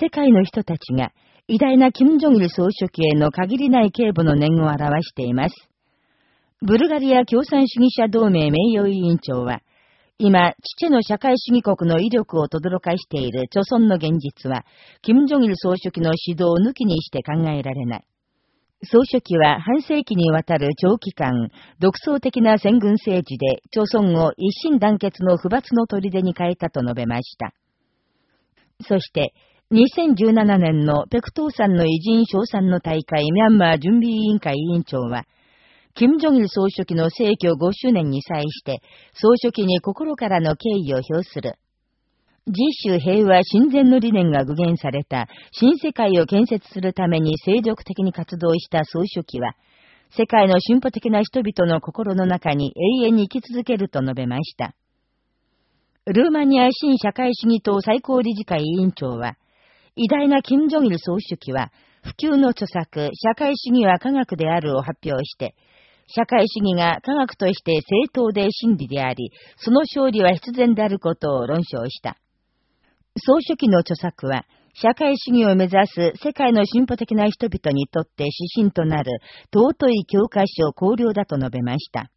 世界の人たちが偉大な金正日総書記への限りない警護の念を表しています。ブルガリア共産主義者同盟名誉委員長は、今、父の社会主義国の威力を轟かしている著村の現実は、金正日総書記の指導を抜きにして考えられない。総書記は半世紀にわたる長期間、独創的な戦軍政治で、朝村を一心団結の不罰の砦に変えたと述べました。そして、2017年のペクトーさんの偉人賞賛の大会ミャンマー準備委員会委員長は、金正日総書記の逝去5周年に際して、総書記に心からの敬意を表する。自主平和親善の理念が具現された新世界を建設するために精力的に活動した総書記は、世界の進歩的な人々の心の中に永遠に生き続けると述べました。ルーマニア新社会主義党最高理事会委員長は、偉大な金正日総書記は、普及の著作、社会主義は科学であるを発表して、社会主義が科学として正当で真理であり、その勝利は必然であることを論証した。総書記の著作は、社会主義を目指す世界の進歩的な人々にとって指針となる尊い教科書考慮だと述べました。